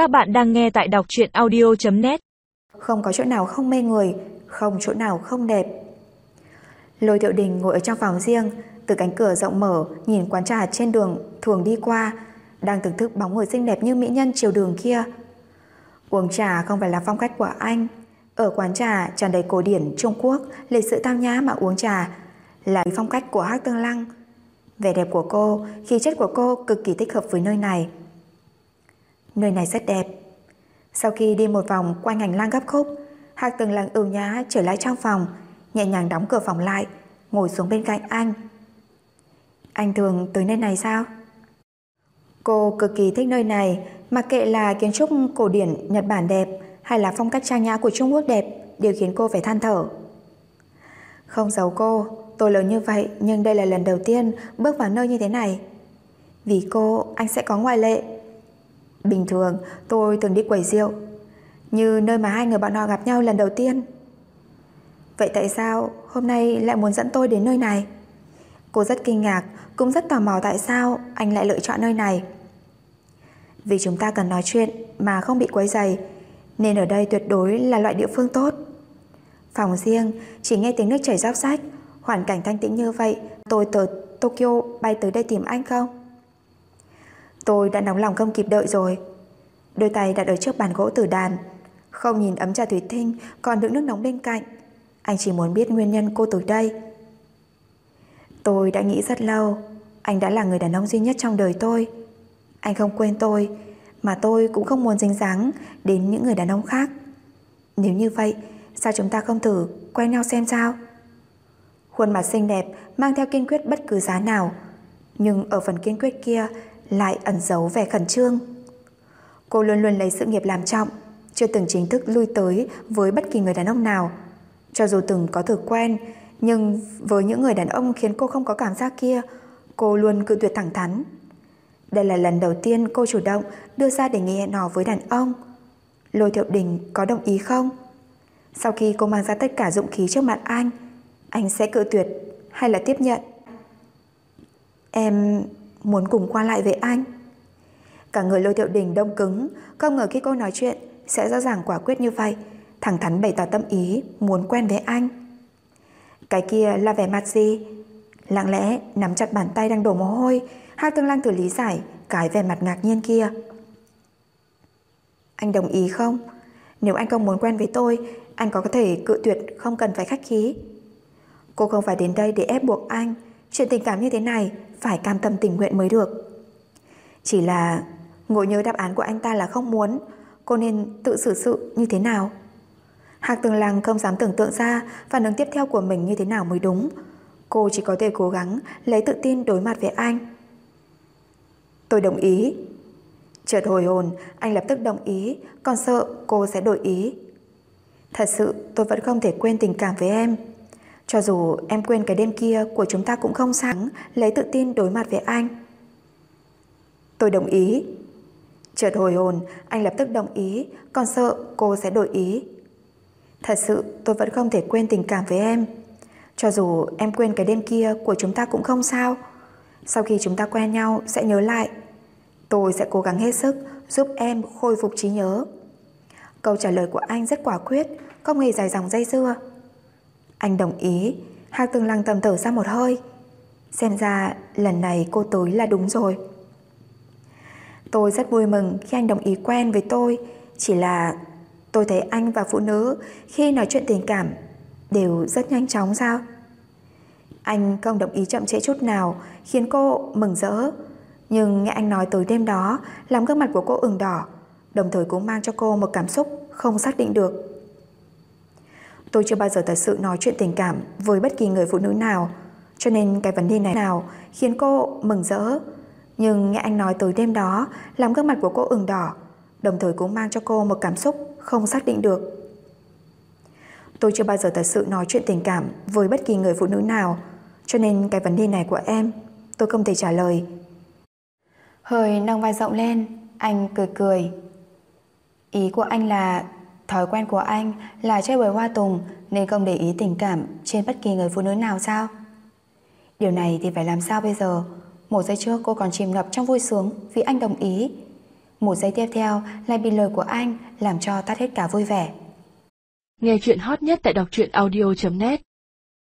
Các bạn đang nghe tại đọc truyện audio.net Không có chỗ nào không mê người, không chỗ nào không đẹp. Lôi Thiệu Đình ngồi ở trong phòng riêng, từ cánh cửa rộng mở nhìn quán trà trên đường thường đi qua, đang thưởng thức bóng người xinh đẹp như mỹ nhân chiều đường kia. Uống trà không phải là phong cách của anh. Ở quán trà tràn đầy cổ điển Trung Quốc, lịch sự tao nhã mà uống trà là phong cách của Hắc Tương Lăng. Vẻ đẹp của cô, khí chất của cô cực kỳ thích hợp với nơi này. Nơi này rất đẹp. Sau khi đi một vòng quanh hành lang gấp khúc, Hạc từng lần ưu nhã trở lại trong phòng, nhẹ nhàng đóng cửa phòng lại, ngồi xuống bên cạnh anh. Anh thường tới nơi này sao? Cô cực kỳ thích nơi này, mặc kệ là kiến trúc cổ điển Nhật Bản đẹp hay là phong cách trang nhã của Trung Quốc đẹp, đều khiến cô phải than thở. Không giấu cô, tôi lớn như vậy nhưng đây là lần đầu tiên bước vào nơi như thế này. Vì cô, anh sẽ có ngoại lệ. Bình thường, tôi thường đi quầy rượu, Như nơi mà hai người bọn họ gặp nhau lần đầu tiên Vậy tại sao hôm nay lại muốn dẫn tôi đến nơi này? Cô rất kinh ngạc, Cũng rất tò mò tại sao anh lại lựa chọn nơi này Vì chúng ta cần nói chuyện Mà không bị quấy dày Nên ở đây tuyệt đối là loại địa phương tốt Phòng riêng, Chỉ nghe tiếng nước chảy róc rách, Hoàn cảnh thanh tĩnh như vậy, Tôi từ Tokyo bay tới đây tìm anh không? Tôi đã nóng lòng không kịp đợi rồi. Đôi tay đặt ở trước bàn gỗ tử đàn, Không nhìn ấm trà thủy tinh Còn đựng nước nóng bên cạnh. Anh chỉ muốn biết nguyên nhân cô tới đây. Tôi đã nghĩ rất lâu, Anh đã là người đàn ông duy nhất trong đời tôi. Anh không quên tôi, Mà tôi cũng không muốn dính dáng Đến những người đàn ông khác. Nếu như vậy, Sao chúng ta không thử quen nhau xem sao? Khuôn mặt xinh đẹp Mang theo kiên quyết bất cứ giá nào, Nhưng ở phần kiên quyết kia lại ẩn giấu vẻ khẩn trương. Cô luôn luôn lấy sự nghiệp làm trọng, chưa từng chính thức lui tới với bất kỳ người đàn ông nào. Cho dù từng có thử quen, nhưng với những người đàn ông khiến cô không có cảm giác kia, cô luôn cự tuyệt thẳng thắn. Đây là lần đầu tiên cô chủ động đưa ra đề nghị hẹn hò với đàn ông. Lôi Thiệu Đình có đồng ý không? Sau khi cô mang ra tất cả dụng khí trước mặt anh, anh sẽ cự tuyệt hay là tiếp nhận? Em muốn cùng qua lại với anh. Cả người lôi thiệu đình đông cứng, không ngờ khi cô nói chuyện sẽ rõ ràng quả quyết như vậy, thẳng thắn bày tỏ tâm ý muốn quen với anh. Cái kia là vẻ mặt gì? Lặng lẽ nắm chặt bàn tay đang đổ mồ hôi, hai tương lang thử lý giải cái vẻ mặt ngạc nhiên kia. Anh đồng ý không? Nếu anh không muốn quen với tôi, anh có thể cự tuyệt không cần phải khách khí. Cô không phải đến đây để ép buộc anh, chuyện tình cảm như thế này phải cam tâm tình nguyện mới được. Chỉ là ngộ nhớ đáp án của anh ta là không muốn, cô nên tự xử sự như thế nào? Hạc Tường Lăng không dám tưởng tượng ra phản ứng tiếp theo của mình như thế nào mới đúng. Cô chỉ có thể cố gắng lấy tự tin đối mặt với anh. Tôi đồng ý. Chợt hồi hồn, anh lập tức đồng ý, còn sợ cô sẽ đổi ý. Thật sự tôi vẫn không thể quên tình cảm với em. Cho dù em quên cái đêm kia của chúng ta cũng không sáng, lấy tự tin đối mặt với anh. Tôi đồng ý. Chợt hồi hồn, anh lập tức đồng ý, còn sợ cô sẽ đổi ý. Thật sự tôi vẫn không thể quên tình cảm với em. Cho dù em quên cái đêm kia của chúng ta cũng không sao. Sau khi chúng ta quen nhau sẽ nhớ lại. Tôi sẽ cố gắng hết sức giúp em khôi phục trí nhớ. Câu trả lời của anh rất quả quyết, không hề dài dòng dây dưa. Anh đồng ý. Hạc Tường Lăng tầm thở ra một hơi. Xem ra lần này cô tới là đúng rồi. Tôi rất vui mừng khi anh đồng ý quen với tôi. Chỉ là tôi thấy anh và phụ nữ Khi nói chuyện tình cảm Đều rất nhanh chóng sao? Anh không đồng ý chậm trễ chút nào, Khiến cô mừng rỡ. Nhưng nghe anh nói tới đêm đó, Làm gương mặt của cô ửng đỏ, Đồng thời cũng mang cho cô một cảm xúc Không xác định được. Tôi chưa bao giờ thật sự nói chuyện tình cảm với bất kỳ người phụ nữ nào, cho nên cái vấn đề này nào khiến cô mừng rỡ. Nhưng nghe anh nói tới đêm đó, làm gương mặt của cô ửng đỏ, đồng thời cũng mang cho cô một cảm xúc không xác định được. Tôi chưa bao giờ thật sự nói chuyện tình cảm với bất kỳ người phụ nữ nào, cho nên cái vấn đề này của em, tôi không thể trả lời. Hơi nâng vai rộng lên, anh cười cười. Ý của anh là Thói quen của anh là chơi bời hoa tùng nên không để ý tình cảm trên bất kỳ người phụ nữ nào sao? Điều này thì phải làm sao bây giờ? Một giây trước cô còn chìm ngập trong vui sướng vì anh đồng ý. Một giây tiếp theo lại bị lời của anh làm cho tắt hết cả vui vẻ. Nghe chuyện hot nhất tại đọc truyện audio.net